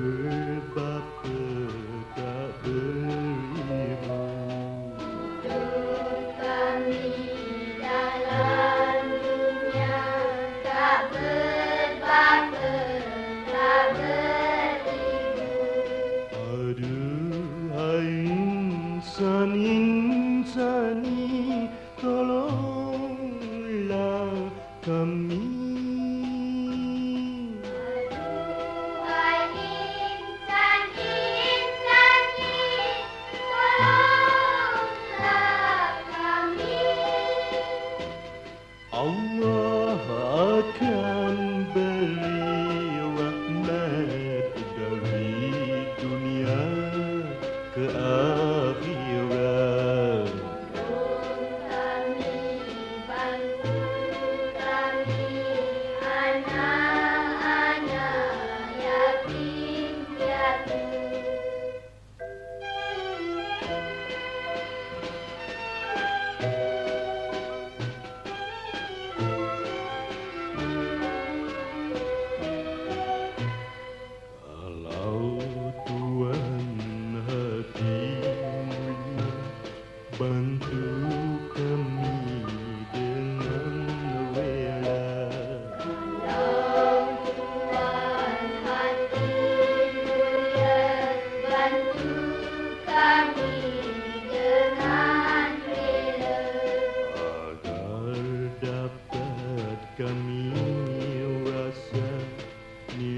goodbye. Ke